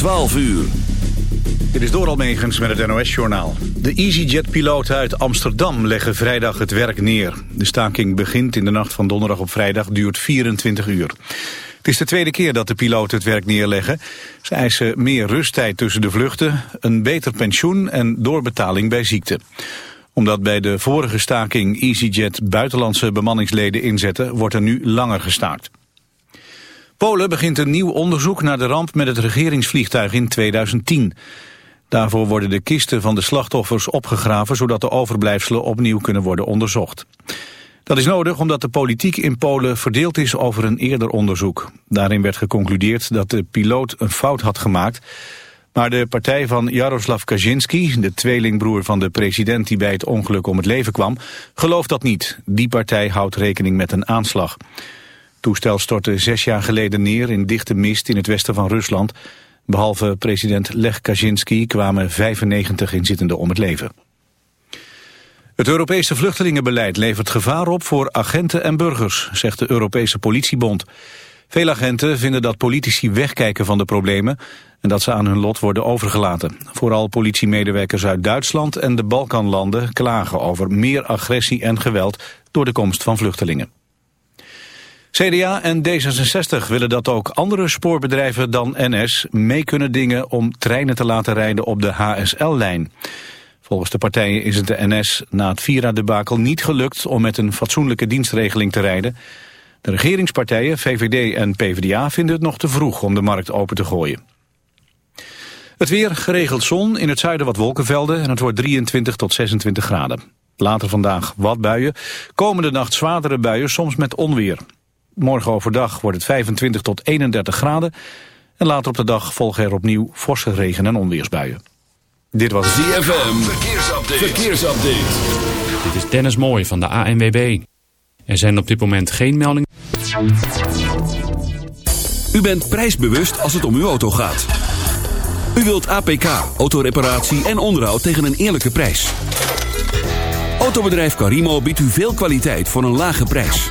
12 uur. Dit is Doral Megens met het NOS-journaal. De EasyJet-piloten uit Amsterdam leggen vrijdag het werk neer. De staking begint in de nacht van donderdag op vrijdag, duurt 24 uur. Het is de tweede keer dat de piloten het werk neerleggen. Ze eisen meer rusttijd tussen de vluchten, een beter pensioen en doorbetaling bij ziekte omdat bij de vorige staking EasyJet buitenlandse bemanningsleden inzetten, wordt er nu langer gestaakt. Polen begint een nieuw onderzoek naar de ramp met het regeringsvliegtuig in 2010. Daarvoor worden de kisten van de slachtoffers opgegraven... zodat de overblijfselen opnieuw kunnen worden onderzocht. Dat is nodig omdat de politiek in Polen verdeeld is over een eerder onderzoek. Daarin werd geconcludeerd dat de piloot een fout had gemaakt... Maar de partij van Jaroslav Kaczynski, de tweelingbroer van de president die bij het ongeluk om het leven kwam, gelooft dat niet. Die partij houdt rekening met een aanslag. Toestel stortte zes jaar geleden neer in dichte mist in het westen van Rusland. Behalve president Lech Kaczynski kwamen 95 inzittenden om het leven. Het Europese vluchtelingenbeleid levert gevaar op voor agenten en burgers, zegt de Europese politiebond. Veel agenten vinden dat politici wegkijken van de problemen en dat ze aan hun lot worden overgelaten. Vooral politiemedewerkers uit Duitsland en de Balkanlanden klagen over meer agressie en geweld door de komst van vluchtelingen. CDA en D66 willen dat ook andere spoorbedrijven dan NS mee kunnen dingen om treinen te laten rijden op de HSL-lijn. Volgens de partijen is het de NS na het Vira-debakel niet gelukt om met een fatsoenlijke dienstregeling te rijden. De regeringspartijen, VVD en PvdA, vinden het nog te vroeg om de markt open te gooien. Het weer, geregeld zon, in het zuiden wat wolkenvelden en het wordt 23 tot 26 graden. Later vandaag wat buien, komende nacht zwaardere buien, soms met onweer. Morgen overdag wordt het 25 tot 31 graden. En later op de dag volgen er opnieuw forse regen- en onweersbuien. Dit was ZFM. Verkeersupdate. Verkeersupdate. Dit is Dennis Mooij van de ANWB. Er zijn op dit moment geen meldingen. U bent prijsbewust als het om uw auto gaat. U wilt APK, autoreparatie en onderhoud tegen een eerlijke prijs. Autobedrijf Carimo biedt u veel kwaliteit voor een lage prijs.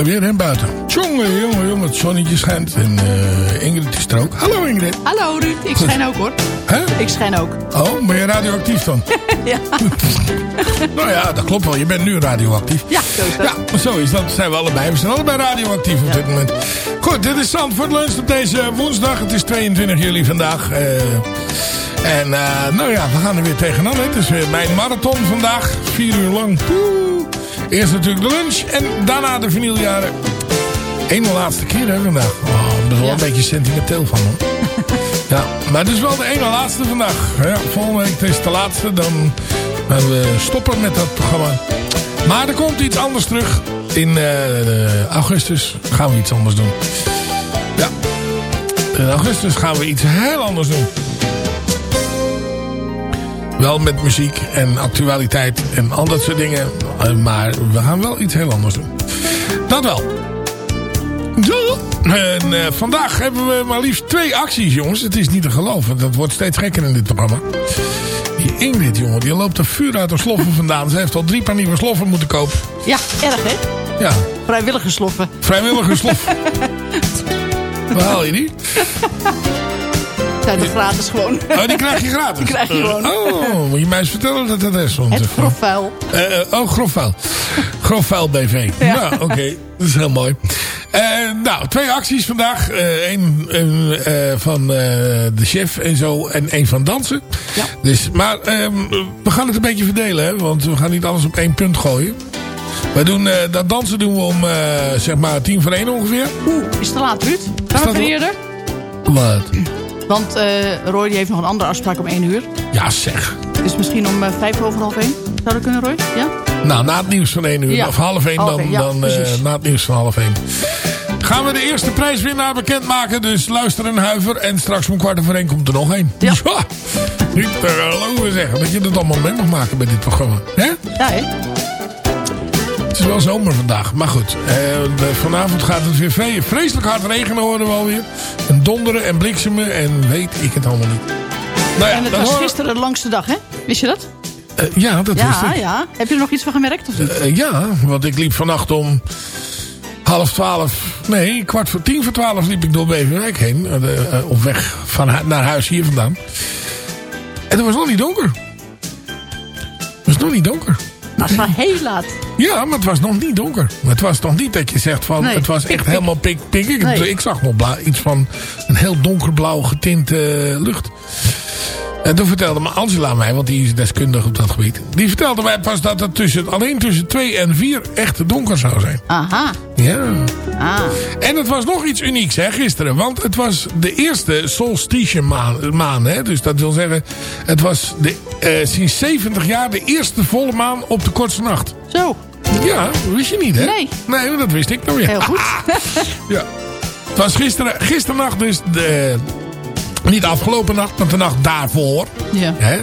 Mooi weer, hè, buiten. Jongen, jongen, jongen, het zonnetje schijnt. En eh, Ingrid is er ook. Hallo Ingrid. Hallo Ruud, ik schijn ook hoor. Hè? Ik schijn ook. Oh, ben je radioactief dan? Ja, nou ja, dat klopt wel. Je bent nu radioactief. ja zo is dat. Ja, maar zo is dat. zijn we allebei. We zijn allebei radioactief op dit moment. Goed, dit is Zandvoort Lunch op deze woensdag. Het is 22 juli vandaag. Eh, en eh, nou ja, we gaan er weer tegenaan. hè. Het is weer mijn marathon vandaag. Vier uur lang. Eerst natuurlijk de lunch en daarna de vinyljaren. Eén de laatste keer hè vandaag. Oh, ik ben er wel Ja. een beetje sentimenteel van hoor. Ja, maar het is wel de ene laatste vandaag. Ja, volgende week is de laatste. Dan gaan we stoppen met dat programma. Maar er komt iets anders terug. In eh, augustus gaan we iets anders doen. Ja. In augustus gaan we iets heel anders doen. Wel met muziek en actualiteit en al dat soort dingen. Eh, Maar we gaan wel iets heel anders doen. Dat wel. En eh, vandaag hebben we maar liefst twee acties, jongens. Het is niet te geloven. Dat wordt steeds gekker in dit programma. Die Ingrid, jongen, die loopt er vuur uit haar sloffen vandaan. Ze heeft al drie paar nieuwe sloffen moeten kopen. Ja, erg hè? Ja, Vrijwillige sloffen. vrijwillige slof. Waar haal je die? Zijn er gratis gewoon. Oh, die krijg je gratis. Die krijg je gewoon. Oh, moet je mij eens vertellen dat dat is? Want, Het grofvuil. Eh, oh, grofvuil. grofvuil BV. Ja. Nou, oké. Dat is heel mooi. Eh, nou, twee acties vandaag. Eén van de chef en zo. En één van dansen. Ja. Dus, maar ehm, we gaan het een beetje verdelen. Hè, want we gaan niet alles op één punt gooien. We doen, dat dansen doen we om zeg maar tien voor één ongeveer. Oeh, is het te laat Ruud? Gaan we eerder? Wat? Want eh, Roy die heeft nog een andere afspraak om 1 uur. Ja, zeg. Dus misschien om eh, vijf over half 1. Zou dat kunnen Roy? Ja? Nou, na het nieuws van 1 uur. Ja. Of half 1 Half dan. één, ja, dan eh, na het nieuws van half 1. Gaan we de eerste prijswinnaar bekendmaken. Dus luister en huiver. En straks om kwart over 1 komt er nog één. Ja. Niet te geloven zeggen. Dat je het allemaal mee mag maken bij dit programma. Hè? Ja hè? Het is wel zomer vandaag. Maar goed. eh, vanavond gaat het weer vre- vreselijk hard regenen horen we alweer. En donderen en bliksemen. En weet ik het allemaal niet. Nou ja, En het was horen- gisteren de langste dag hè? Wist je dat? eh, ja, dat wist ik. ja. Heb je er nog iets van gemerkt of niet? Eh, ja, want ik liep vannacht om half twaalf... Nee, kwart voor tien voor twaalf liep ik door Beverwijk heen. eh, op weg van, naar huis hier vandaan. En het was nog niet donker. Het was nog niet donker. Het was wel heel laat. Ja, maar het was nog niet donker. Het was nog niet dat je zegt van... Nee, het was echt pik. helemaal pik, pik. Ik, Nee. ik zag nog iets van een heel donkerblauw getinte lucht. En toen vertelde me Angela mij, want die is deskundig op dat gebied. Die vertelde mij pas dat het tussen, alleen tussen 2 en 4 echt donker zou zijn. Aha. Ja. Ah. En het was nog iets unieks hè, gisteren. Want het was de eerste solstice maan. maan hè? Dus dat wil zeggen, het was de, eh, sinds 70 jaar de eerste volle maan op de kortste nacht. Zo. Ja, dat wist je niet hè? Nee. Nee, dat wist ik nog weer. Heel goed. Ja. Het was gisteren, gisternacht dus de... Niet de afgelopen nacht, maar de nacht daarvoor. Ja. Hè,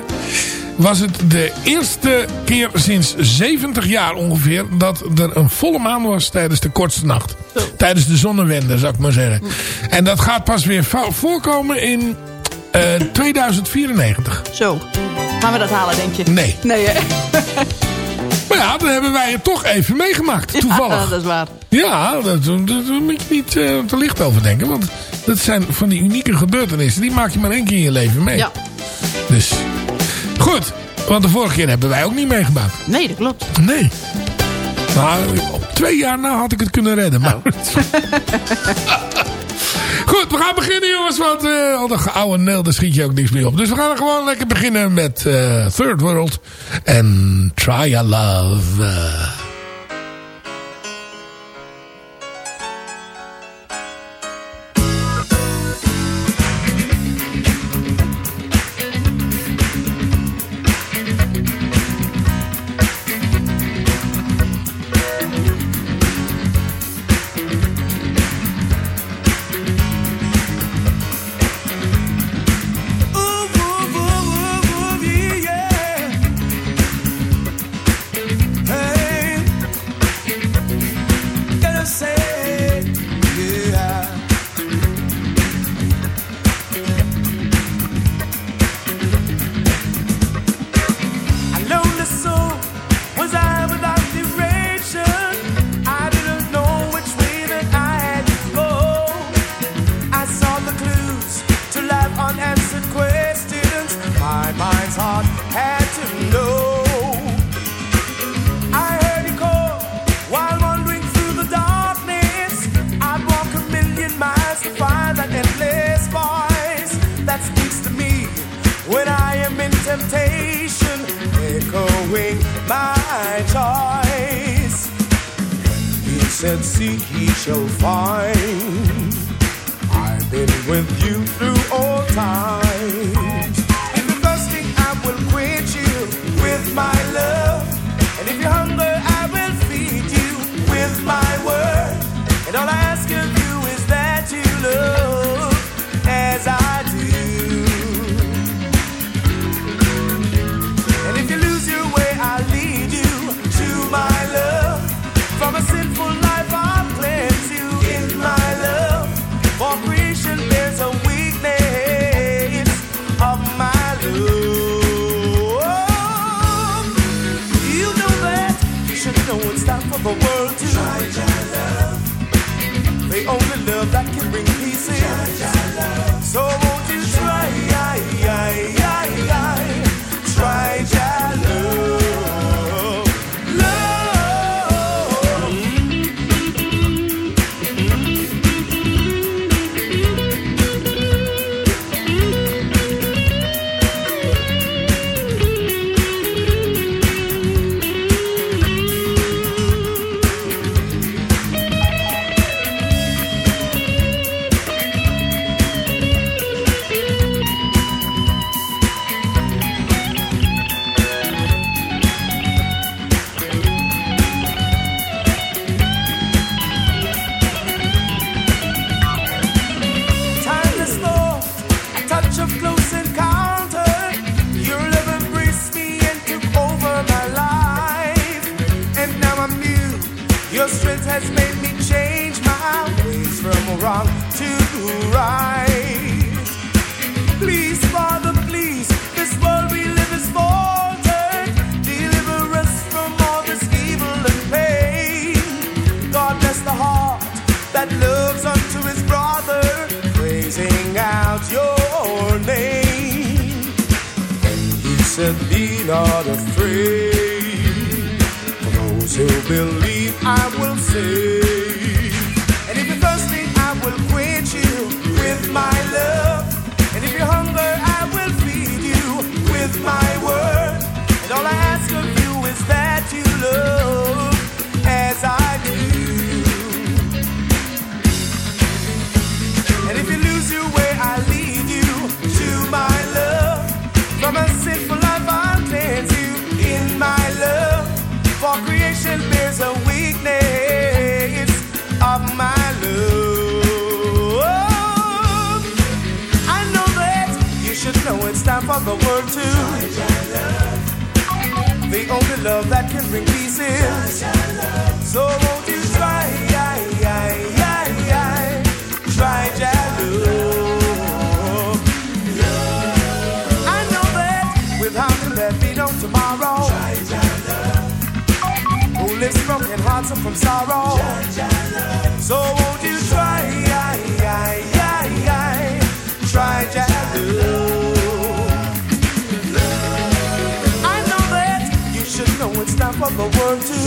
was het de eerste keer sinds 70 jaar ongeveer... dat er een volle maan was tijdens de kortste nacht. Tijdens de zonnewende, zou ik maar zeggen. En dat gaat pas weer vo- voorkomen in eh, 2094. Zo. Gaan we dat halen, denk je? Nee. Nee, hè? Maar ja, dan hebben wij het toch even meegemaakt. Toevallig. Ja, dat is waar. Ja, daar moet je niet eh, te licht over denken. Want dat zijn van die unieke gebeurtenissen. Die maak je maar één keer in je leven mee. Ja. Dus goed. Want de vorige keer hebben wij ook niet meegemaakt. Nee, dat klopt. Nee. Nou, twee jaar na had ik het kunnen redden. Maar... Goed, we gaan beginnen jongens. Want eh al de oude neel, daar schiet je ook niks meer op. Dus we gaan gewoon lekker beginnen met eh, Third World. En Try Your Love. answer from sorrow. So won't you try, try, love? I know that you should know it's not for the world to.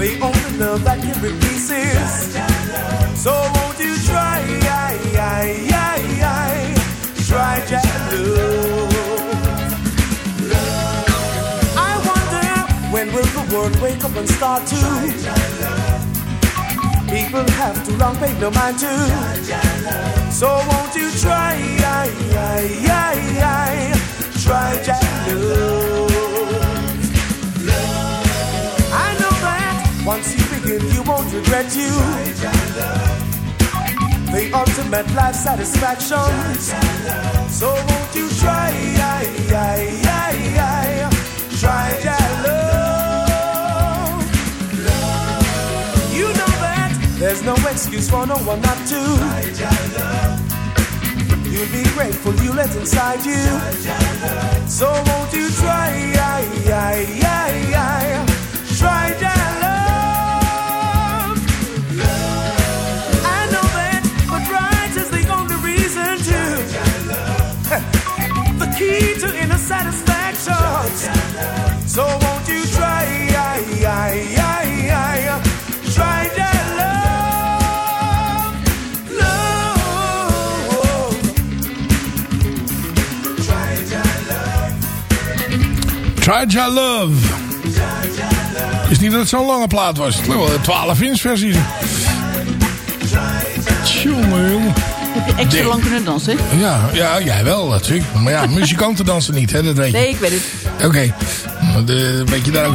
The only love that can replaces. So won't you try, try, try, try, try, world, wake up and start to. People have to long pay no mind to. So won't you try, try love. I know that once you begin, you won't regret you. The ultimate life satisfaction. So won't you try, try no excuse for no one not to. You'll be grateful you let inside you. So won't you try, try that love. key to inner satisfaction. So won't you? Jaja Love. Is niet dat het zo'n lange plaat was. Het wel een 12 inch versie. Tjonge jongen. Heb je extra lang kunnen dansen? Ja, ja, jij wel natuurlijk. Maar ja, muzikanten dansen niet, hè, dat weet je. Nee, ik weet het. Oké, okay. Eh, weet je daar ook.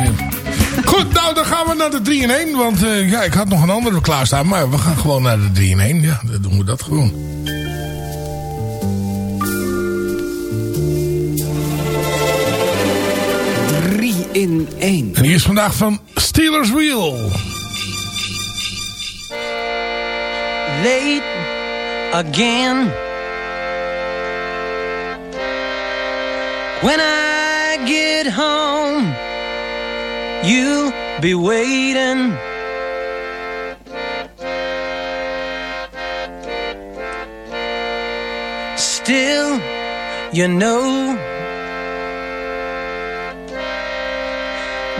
Goed, nou dan gaan we naar de 3 in 1. Want eh, ja, ik had nog een andere klaarstaan. Maar we gaan gewoon naar de 3 in 1. Ja, dan doen we dat gewoon. In één. En die is vandaag van Steelers Wheel. late again. When I get home, you'll be waiting. Still, you know,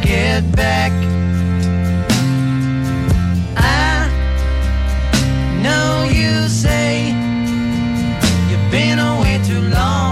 Get back, I know you say you've been away too long.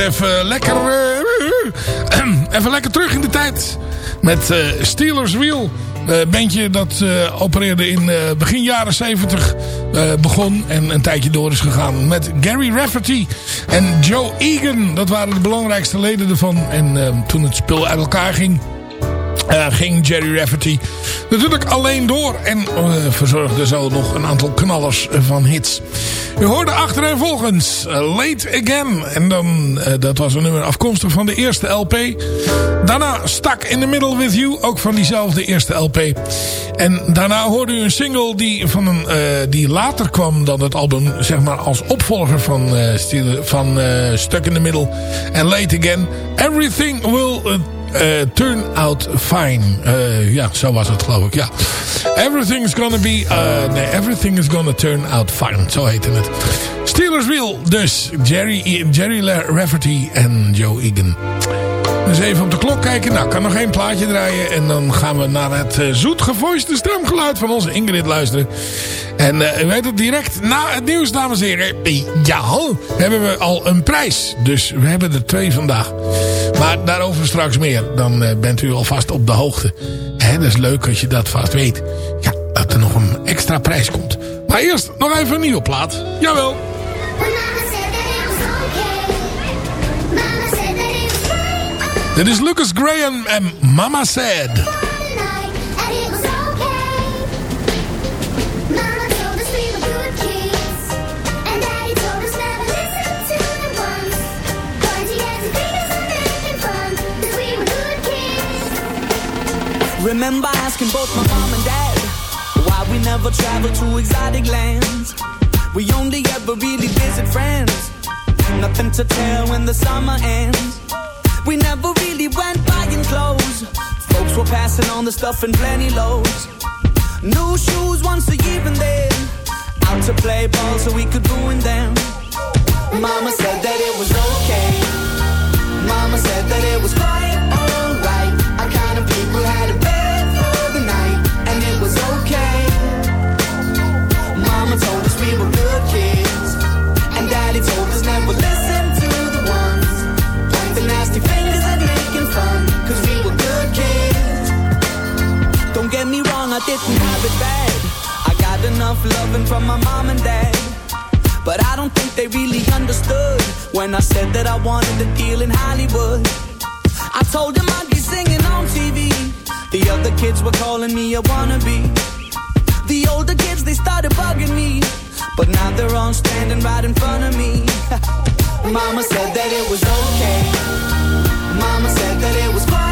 Even lekker... eh, even lekker terug in de tijd. Met eh, Steelers Wheel. Eh, bandje dat opereerde in begin jaren 70 eh, begon. En een tijdje door is gegaan. Met Gary Rafferty en Joe Egan. Dat waren de belangrijkste leden ervan. En toen het spul uit elkaar ging... ging Jerry Rafferty natuurlijk alleen door. En verzorgde zo nog een aantal knallers van hits. U hoorde achtereenvolgens eh, Late Again. En dan, eh, dat was een nummer afkomstig van de eerste LP. Daarna Stuck in the Middle with You. Ook van diezelfde eerste LP. En daarna hoorde u een single die, van een, eh, die later kwam dan het album. Zeg maar als opvolger van, van Stuck in the Middle. En Late Again. Everything will... eh, turn out fine. Eh, ja, zo was het geloof ik. Ja. Everything's gonna be... eh, nee, everything is gonna turn out fine. Zo heette het. Steelers Wheel. Dus Jerry, Jerry Rafferty en Joe Egan. Dus even op de klok kijken. Nou, ik kan nog één plaatje draaien. En dan gaan we naar het uh, zoet gevoiste stemgeluid van onze Ingrid luisteren. En uh, weet het, direct na het nieuws, dames en heren. Ja, hebben we al een prijs. Dus we hebben er twee vandaag. Maar daarover straks meer. Dan uh, bent u alvast op de hoogte. Dat is leuk als je dat vast weet. Ja, dat er nog een extra prijs komt. Maar eerst nog even een nieuwe plaat. Jawel. Dit is Lucas Graham en Mama Said. Remember asking both my mom and dad why we never traveled to exotic lands. We only ever really visit friends. Nothing to tell when the summer ends. We never really went buying clothes. Folks were passing on the stuff in plenty loads. New shoes once a year and then out to play ball so we could ruin them. Mama said that it was okay. Mama said that it was quite Didn't have it bad. I got enough loving from my mom and dad. But I don't think they really understood when I said that I wanted a deal in Hollywood. I told them I'd be singing on TV. The other kids were calling me a wannabe. The older kids, they started bugging me. But now they're all standing right in front of me. Mama said that it was okay. Mama said that it was quite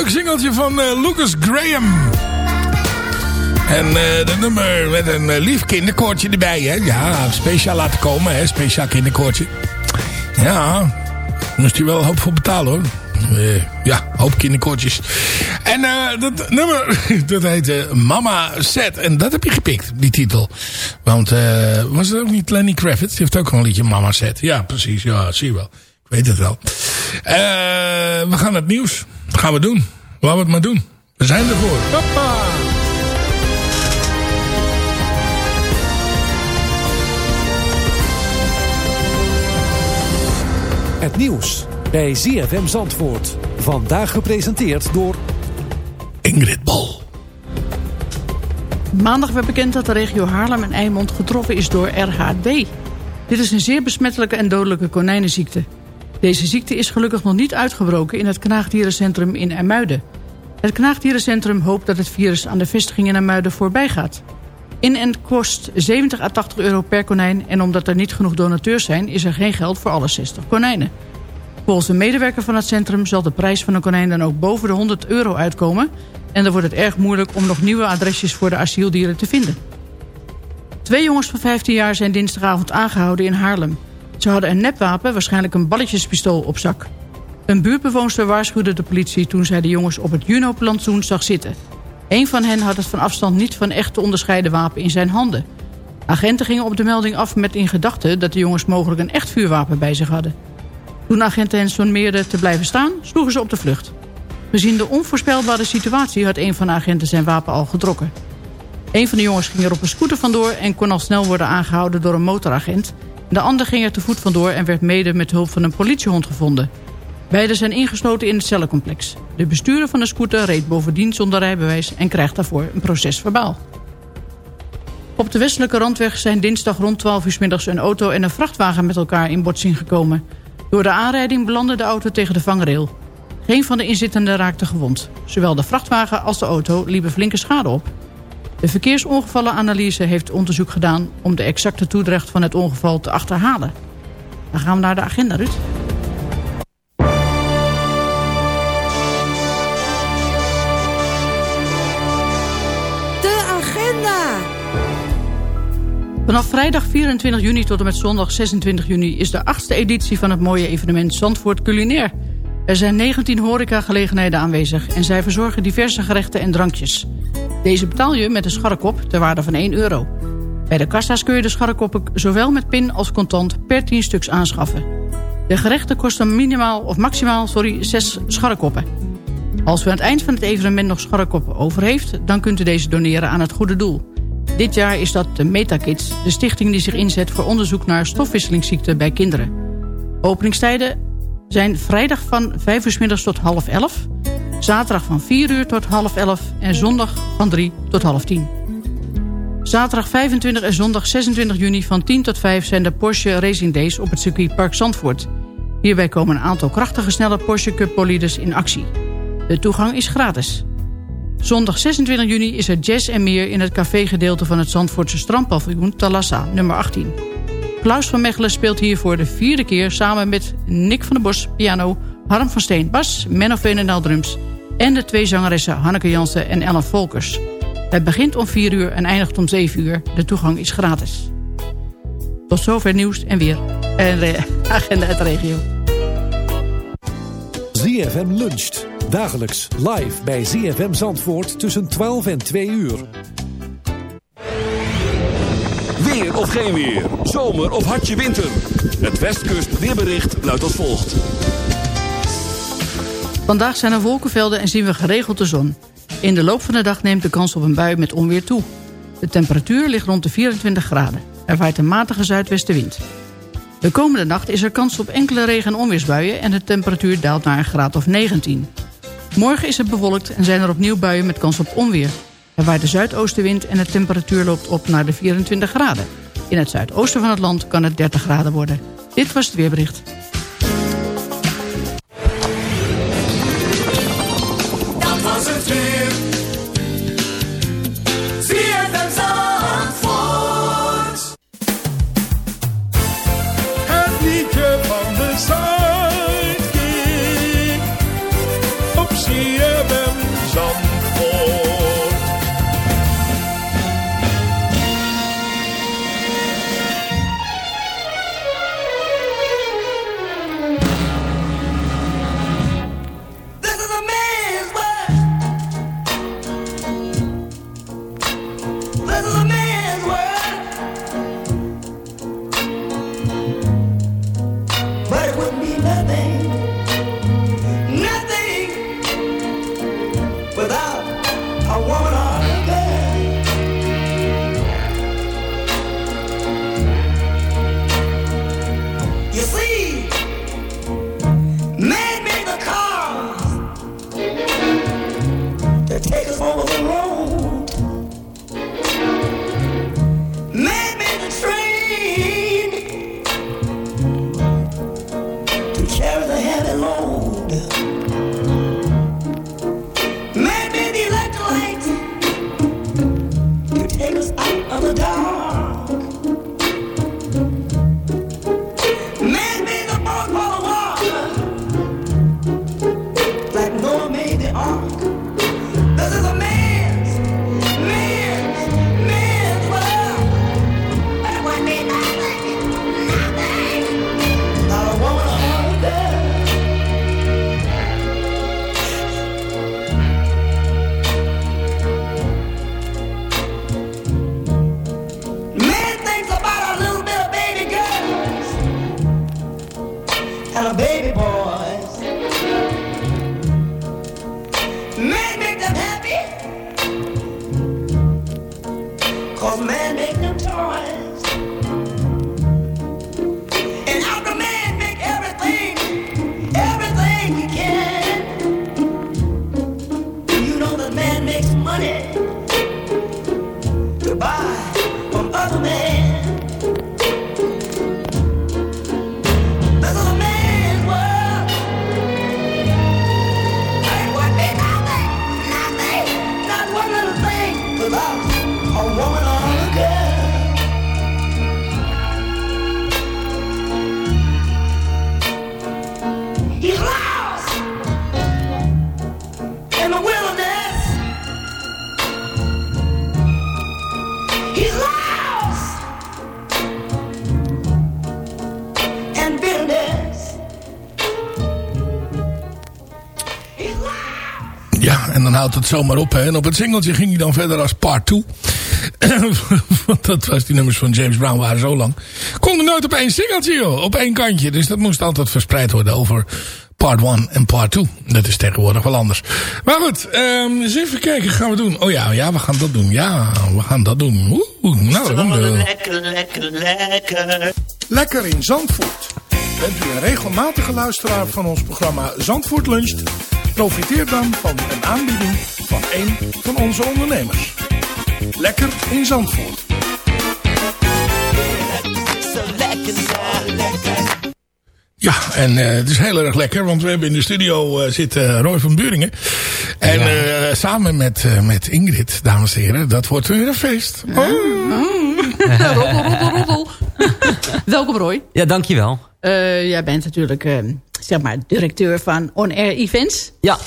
leuk singeltje van uh, Lucas Graham. En uh, de nummer met een uh, lief kinderkoortje erbij. Hè? Ja, speciaal laten komen. Hè? Speciaal kinderkoortje. Ja, moest hij wel hoop voor betalen hoor. ja, hoop kinderkoortjes. En dat nummer, dat heet Mama Set. En dat heb je gepikt, die titel. Want was het ook niet Lenny Kravitz? Die heeft ook een liedje Mama Set. Ja, precies. Ja, zie je wel. Ik weet het wel. we gaan naar het nieuws. Dat gaan we doen. Laten we het maar doen. We zijn ervoor. Hoppa! Het nieuws bij ZFM Zandvoort. Vandaag gepresenteerd door... Ingrid Bal. Maandag werd bekend dat de regio Haarlem en Eimond getroffen is door RHD. Dit is een zeer besmettelijke en dodelijke konijnenziekte. Deze ziekte is gelukkig nog niet uitgebroken in het knaagdierencentrum in Ermuiden. Het knaagdierencentrum hoopt dat het virus aan de vestiging in Ermuiden voorbij gaat. In en kost 70 à 80 euro per konijn... en omdat er niet genoeg donateurs zijn... is er geen geld voor alle 60 konijnen. Volgens een medewerker van het centrum... zal de prijs van een konijn dan ook boven de 100 euro uitkomen... en dan wordt het erg moeilijk om nog nieuwe adresjes voor de asieldieren te vinden. Twee jongens van 15 jaar zijn dinsdagavond aangehouden in Haarlem. Ze hadden een nepwapen, waarschijnlijk een balletjespistool, op zak. Een buurtbewoonster waarschuwde de politie toen zij de jongens op het Juno-plantsoen zag zitten. Een van hen had het van afstand niet van echt te onderscheiden wapen in zijn handen. Agenten gingen op de melding af met in gedachte dat de jongens mogelijk een echt vuurwapen bij zich hadden. Toen agenten hen sommeerden te blijven staan, sloegen ze op de vlucht. Gezien de onvoorspelbare situatie had een van de agenten zijn wapen al getrokken. Een van de jongens ging er op een scooter vandoor en kon al snel worden aangehouden door een motoragent. De ander ging er te voet vandoor en werd mede met hulp van een politiehond gevonden. Beiden zijn ingesloten in het cellencomplex. De bestuurder van de scooter reed bovendien zonder rijbewijs... en krijgt daarvoor een proces verbaal. Op de westelijke randweg zijn dinsdag rond 12 uur middags... een auto en een vrachtwagen met elkaar in botsing gekomen. Door de aanrijding belandde de auto tegen de vangrail. Geen van de inzittenden raakte gewond. Zowel de vrachtwagen als de auto liepen flinke schade op. De verkeersongevallenanalyse heeft onderzoek gedaan... om de exacte toedracht van het ongeval te achterhalen. Dan gaan we naar de agenda, Ruud. De agenda. Vanaf vrijdag 24 juni tot en met zondag 26 juni... is de achtste editie van het mooie evenement Zandvoort Culinair. Er zijn 19 horecagelegenheden aanwezig... en zij verzorgen diverse gerechten en drankjes. Deze betaal je met een scharrekop ter waarde van 1 euro. Bij de kassa's kun je de scharrekoppen zowel met pin als contant per 10 stuks aanschaffen. De gerechten kosten minimaal of maximaal sorry, 6 scharrekoppen. Als u aan het eind van het evenement nog scharrekoppen over heeft... dan kunt u deze doneren aan het goede doel. Dit jaar is dat de Metakids, de stichting die zich inzet... voor onderzoek naar stofwisselingsziekten bij kinderen. Openingstijden zijn vrijdag van 5 uur 's middags tot half 11... zaterdag van 4 uur tot half 11 en zondag van 3 tot half 10. Zaterdag 25 en zondag 26 juni van 10 tot 5 zijn de Porsche Racing Days op het circuitpark Zandvoort. Hierbij komen een aantal krachtige snelle Porsche Cup bolides in actie. De toegang is gratis. Zondag 26 juni is er jazz en meer in het cafégedeelte van het Zandvoortse strandpaviljoen Talassa, nummer 18. Klaus van Mechelen speelt hier voor de vierde keer samen met Nick van der Bos, piano, Harm van Steen, bas, Menno Veenendaal drums en de twee zangeressen Hanneke Jansen en Ellen Volkers. Het begint om 4 uur en eindigt om 7 uur. De toegang is gratis. Tot zover nieuws en weer. En de agenda uit de regio. ZFM luncht. Dagelijks live bij ZFM Zandvoort tussen 12 en 2 uur. Weer of geen weer. Zomer of hartje winter. Het Westkust weerbericht luidt als volgt. Vandaag zijn er wolkenvelden en zien we geregeld de zon. In de loop van de dag neemt de kans op een bui met onweer toe. De temperatuur ligt rond de 24 graden. Er waait een matige zuidwestenwind. De komende nacht is er kans op enkele regen- en onweersbuien... en de temperatuur daalt naar een graad of 19. Morgen is het bewolkt en zijn er opnieuw buien met kans op onweer. Er de zuidoostenwind en de temperatuur loopt op naar de 24 graden. In het zuidoosten van het land kan het 30 graden worden. Dit was het weerbericht. Houdt het zomaar op. Hè. En op het singeltje ging hij dan verder als part 2. Want dat was die nummers van James Brown waren zo lang. Kon er nooit op één singeltje joh. Op één kantje. Dus dat moest altijd verspreid worden over part 1 en part 2. Dat is tegenwoordig wel anders. Maar goed, ehm, eens even kijken. Gaan we doen. Oh ja, ja, we gaan dat doen. Ja, we gaan dat doen. Oeh, nou, dan doen we. Lekker, lekker, lekker. Lekker in Zandvoort. Bent u een regelmatige luisteraar van ons programma Zandvoort Luncht? Profiteer dan van een aanbieding van een van onze ondernemers. Lekker in Zandvoort. Ja, en eh, het is heel erg lekker, want we hebben in de studio eh, zitten Roy van Buringen. En eh, samen met, eh, met Ingrid, dames en heren, dat wordt weer een feest. Oh. roddel, roddel, roddel. Welkom Roy. Ja, dankjewel. Eh, jij bent natuurlijk eh, zeg maar directeur van On Air Events. Ja.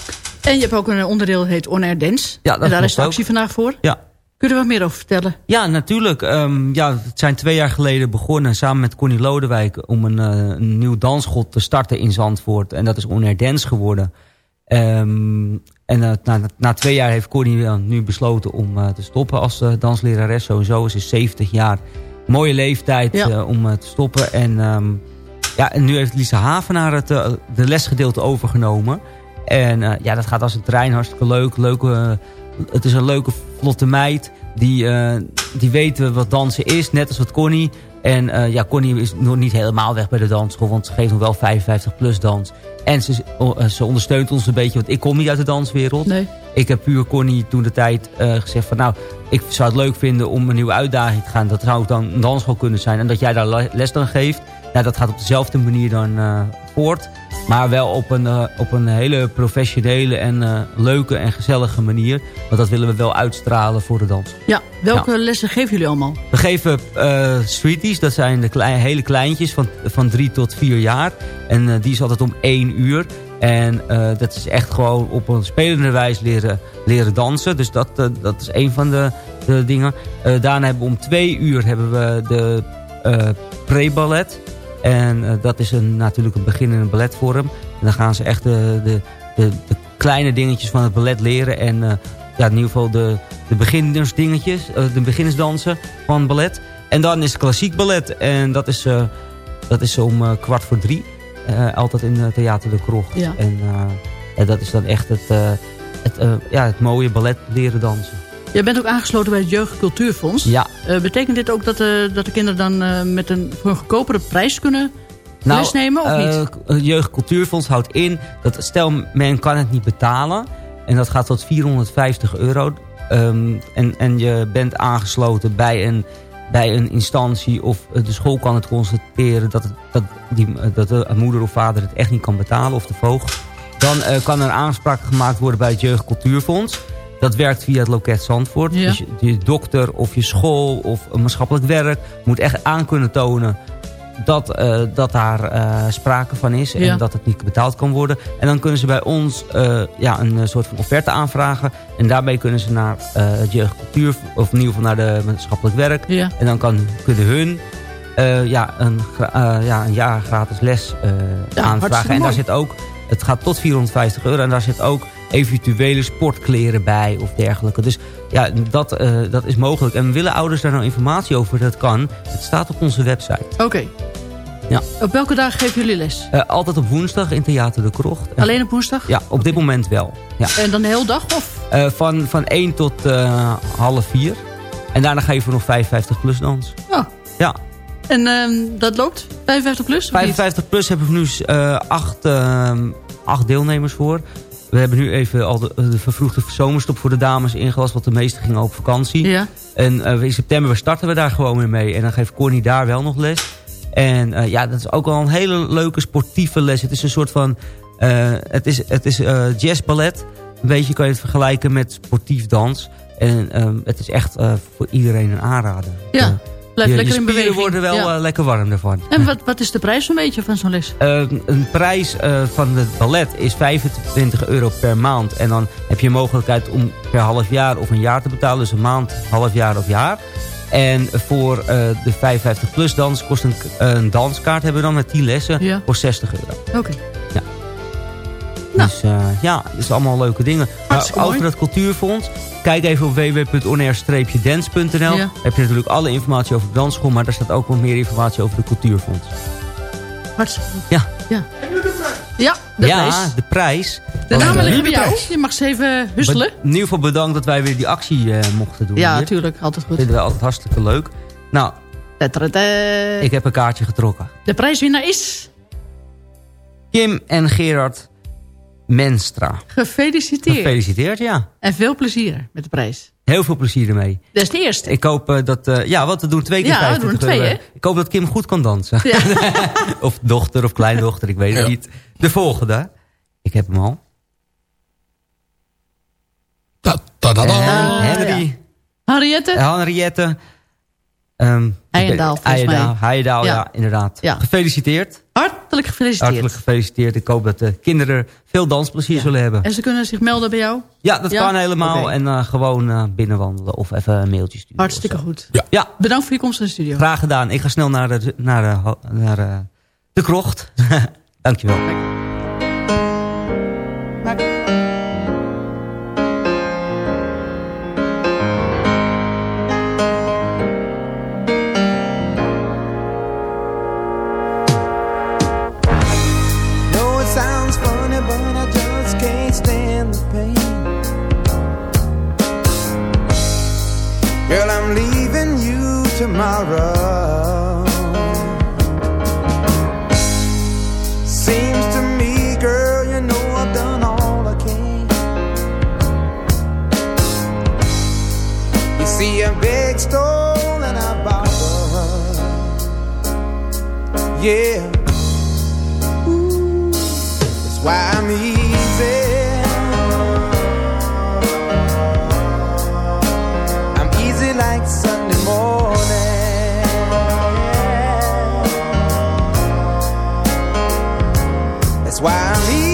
En je hebt ook een onderdeel dat heet On Air Dance. Ja, dat en daar is de actie ook. vandaag voor. Ja. Kun je er wat meer over vertellen? Ja, natuurlijk. Ehm, ja, het zijn twee jaar geleden begonnen samen met Connie Lodewijk... om een, eh, een nieuw dansgod te starten in Zandvoort. En dat is On Air Dance geworden. Ehm, en eh, na, na twee jaar heeft Connie eh, nu besloten om eh, te stoppen als eh, danslerares. Sowieso is ze 70 jaar. Mooie leeftijd Ja. eh, om eh, te stoppen. En, ehm, ja, en nu heeft Lisa Havenaar het, eh, de lesgedeelte overgenomen. En eh, ja, dat gaat als een trein. Hartstikke leuk. leuke, het is een leuke, vlotte meid. Die, eh, die weet wat dansen is. Net als wat Connie. En ja, Connie is nog niet helemaal weg bij de dansschool. Want ze geeft nog wel 55 plus dans. En ze, ze ondersteunt ons een beetje. Want ik kom niet uit de danswereld. Nee. Ik heb puur Connie toen de tijd gezegd van... nou, ik zou het leuk vinden om een nieuwe uitdaging te gaan. Dat zou ook dan een dansschool kunnen zijn. En dat jij daar le- les dan geeft. Nou, dat gaat op dezelfde manier dan eh, voort. Maar wel op een, eh, op een hele professionele en eh, leuke en gezellige manier. Want dat willen we wel uitstralen voor de dans. Ja, welke lessen geven jullie allemaal? We geven eh sweeties, dat zijn de hele kleintjes van, van drie tot vier jaar. En die is altijd om één uur. En dat is echt gewoon op een spelende wijze leren, leren dansen. Dus dat, dat is een van de, de dingen. Daarna hebben we om twee uur hebben we de pre-ballet. En eh, dat is een, natuurlijk een beginnende balletvorm. En dan gaan ze echt de, de, de, de kleine dingetjes van het ballet leren. En eh, ja, in ieder geval de, de beginnersdingetjes, eh, de beginnersdansen van ballet. En dan is klassiek ballet. En dat is, dat is om kwart voor drie. Altijd in eh, Theater de Krocht. Ja. En, en dat is dan echt het, het, ja, het mooie ballet leren dansen. Jij bent ook aangesloten bij het Jeugd- en Cultuurfonds. Ja. Eh, betekent dit ook dat, eh, dat de kinderen dan eh, met een, voor een goedkopere prijs kunnen Nou, les nemen of niet? Het Jeugd Cultuurfonds houdt in dat stel men kan het niet betalen. En dat gaat tot 450 euro. Ehm, en, en je bent aangesloten bij een, bij een instantie of de school kan het constateren dat, het, dat, die, dat de moeder of vader het echt niet kan betalen of de voogd. Dan kan er aanspraak gemaakt worden bij het Jeugd Cultuurfonds. Dat werkt via het loket Zandvoort. Ja. Dus je, dokter of je school of een maatschappelijk werk moet echt aan kunnen tonen dat, eh, dat daar eh, sprake van is en Ja. dat het niet betaald kan worden. En dan kunnen ze bij ons eh, ja, een soort van offerte aanvragen. En daarmee kunnen ze naar het jeugdcultuur of in ieder geval naar de maatschappelijk werk. Ja. En dan kan, kunnen hun ja, een, ja, een jaar gratis les Ja, aanvragen. En daar zit ook, het gaat tot 450 euro en daar zit ook eventuele sportkleren bij of dergelijke. Dus ja, dat, eh, dat is mogelijk. En willen ouders daar nou informatie over? Dat kan. Het staat op onze website. Oké. Ja. Op welke dag geven jullie les? Eh, altijd op woensdag in Theater de Krocht. En- Alleen op woensdag? Ja, op dit moment wel. Ja. En dan de hele dag? Of? Eh, van, van 1 tot half 4. En daarna ga je voor nog 55 plus dans. Oh. Ja. En ehm, dat loopt? 55 plus? of niet? 55 plus hebben we nu acht, ehm, acht deelnemers voor. We hebben nu even al de, de vervroegde zomerstop voor de dames ingelast. Want de meesten gingen op vakantie. Ja. En eh, in september starten we daar gewoon weer mee. En dan geeft Corny daar wel nog les. En eh, ja, dat is ook wel een hele leuke sportieve les. Het is een soort van... eh, het is, het is jazzballet. Een beetje kan je het vergelijken met sportief dans. En ehm, het is echt voor iedereen een aanrader. Ja, blijf je, lekker je spieren worden wel Ja. eh, lekker warm ervan. En wat, wat is de prijs een beetje van zo'n les? Eh, een prijs eh, van het ballet is 25 euro per maand. En dan heb je mogelijkheid om per half jaar of een jaar te betalen. Dus een maand, half jaar of jaar. En voor de 55 plus dans kost een, een danskaart hebben we dan met 10 lessen Ja. voor 60 euro. Oké. Ja. Dus eh, ja, dat is allemaal leuke dingen. Maar Hartstikke over het cultuurfonds, kijk even op www.onair-dance.nl. Ja. heb je natuurlijk alle informatie over de dansschool, maar daar staat ook wat meer informatie over de cultuurfonds. Hartstikke goed. Ja. Ja. Ja, de ja, prijs. de prijs. De namen Want, liggen bij eh, jou. Je mag ze even husselen. In ieder geval bedankt dat wij weer die actie eh, mochten doen. Ja, natuurlijk. Altijd goed. Vinden we altijd hartstikke leuk. Nou, ik heb een kaartje getrokken. De prijswinnaar is... Kim en Gerard Menstra. Gefeliciteerd. Gefeliciteerd, ja. En veel plezier met de prijs. Heel veel plezier ermee. Dat is de eerste. Ik hoop eh, dat... eh, ja, want we doen twee keer Ja, we 25 doen twee, hè? Ik hoop dat Kim goed kan dansen. Ja. of dochter of kleindochter, ik weet het Ja. niet. De volgende. Ik heb hem al. Ta ta da da. Ah, Henry. Henriette? Henriette. Ehm, Heijendaal. Heijendaal, Heijendaal, ja. Ja. inderdaad. Ja. Gefeliciteerd. Hartelijk gefeliciteerd. Hartelijk gefeliciteerd. Ik hoop dat de kinderen veel dansplezier zullen hebben. En ze kunnen zich melden bij jou? Ja, dat kan helemaal. En eh, gewoon eh, binnenwandelen of even een mailtje sturen. Hartstikke goed. Ja, Bedankt voor je komst in de studio. graag gedaan. Ik ga snel naar de, naar de, naar de, de krocht. Dankjewel. while he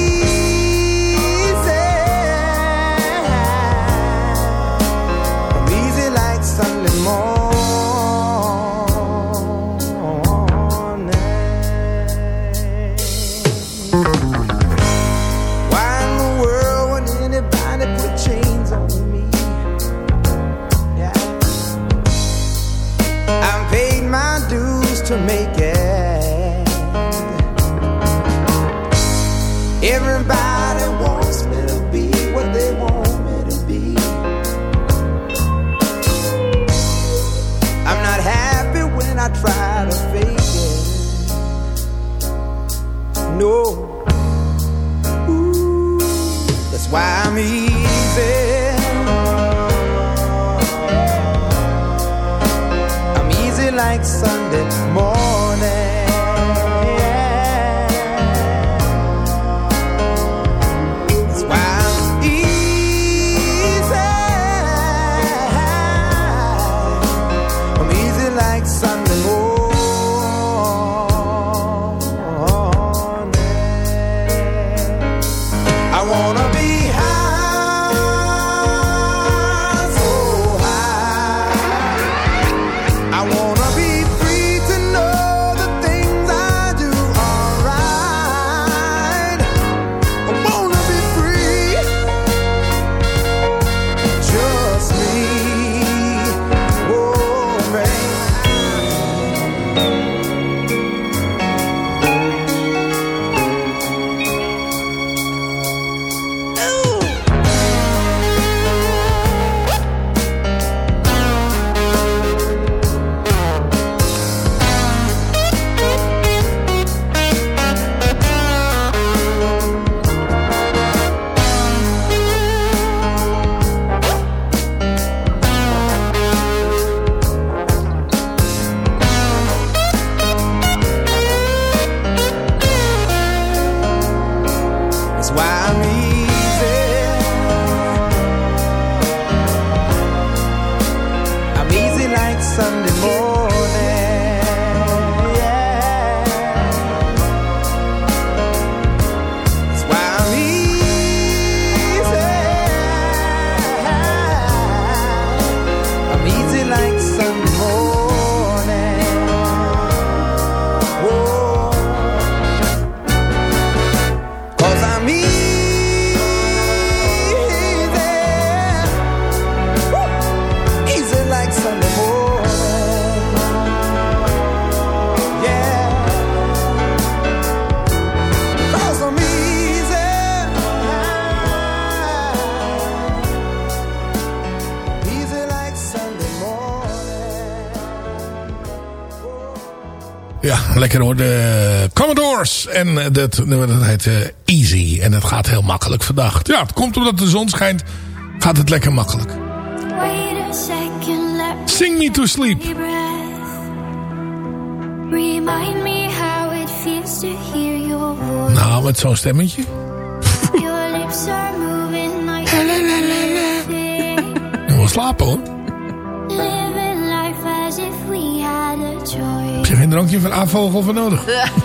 lekker hoor. De Commodores. En dat, dat heet eh, Easy. En dat gaat heel makkelijk vandaag. Ja, het komt omdat de zon schijnt. Gaat het lekker makkelijk. Sing me to sleep. Nou, met zo'n stemmetje. Your lips slapen hoor. drankje van afvogel voor nodig.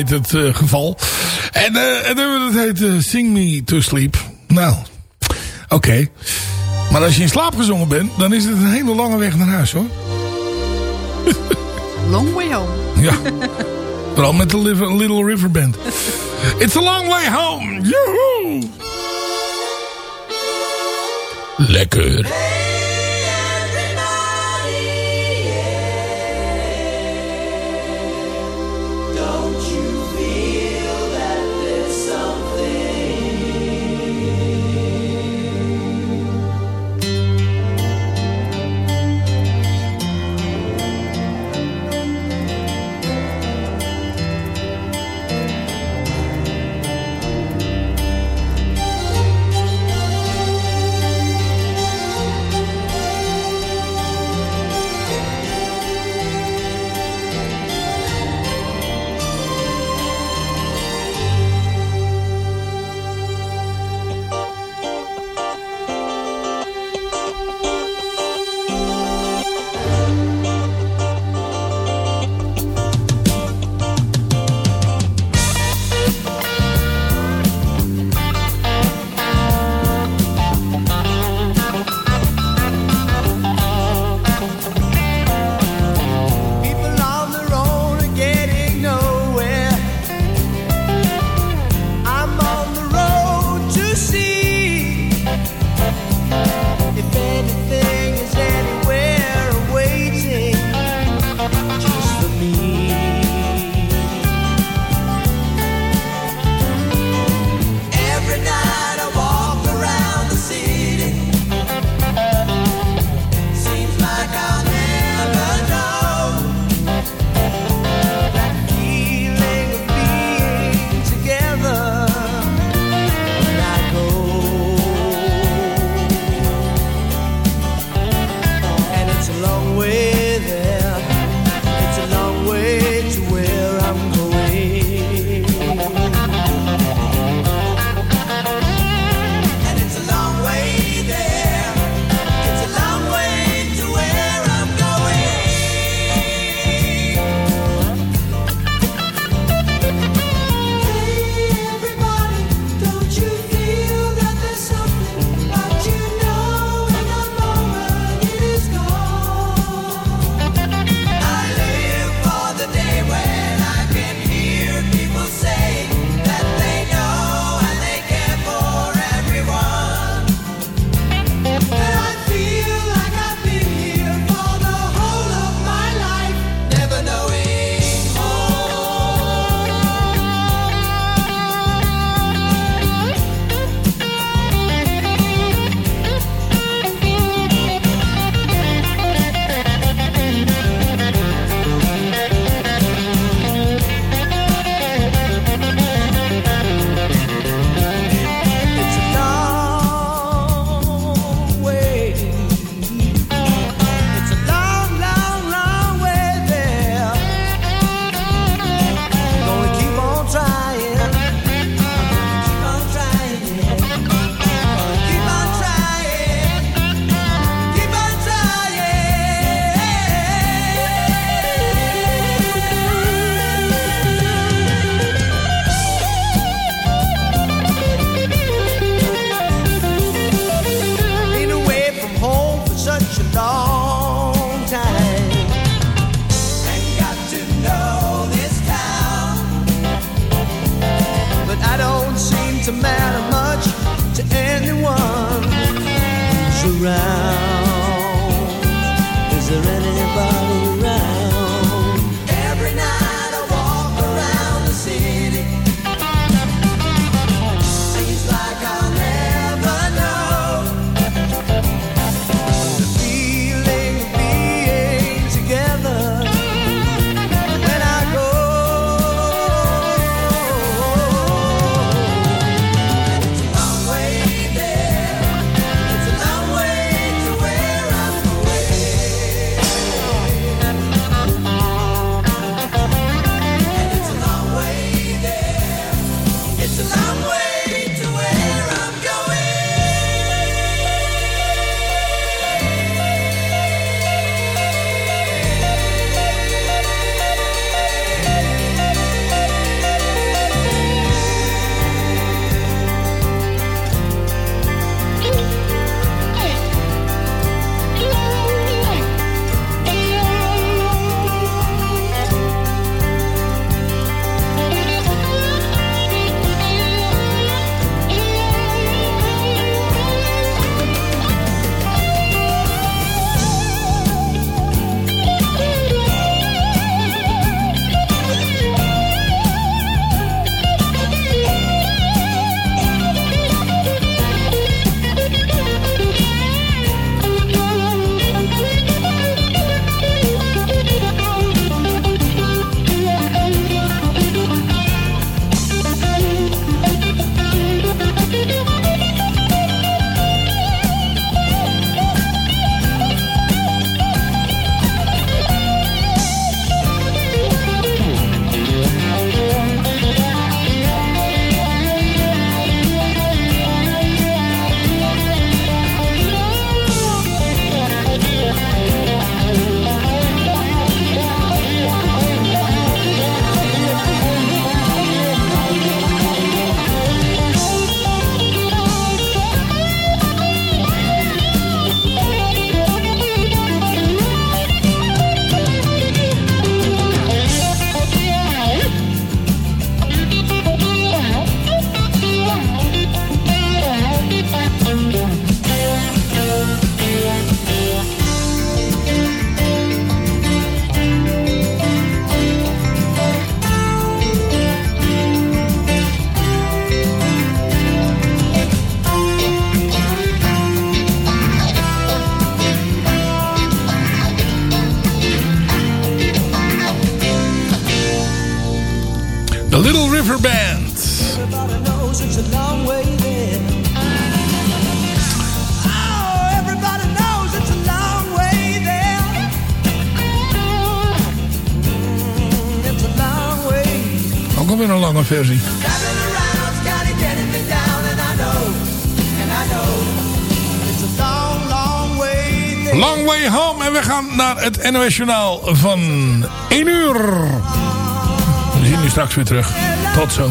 heet het eh, geval. En eh, nummer dat heet eh, Sing Me To Sleep. Nou, oké. Maar als je in slaap gezongen bent, dan is het een hele lange weg naar huis hoor. Long way home. Ja. Vooral met de Little River Band. It's a long way home. Joehoe. Lekker. There. Long way home. En we gaan naar het NOS Journaal van 1 uur. We zien u straks weer terug. Tot zo.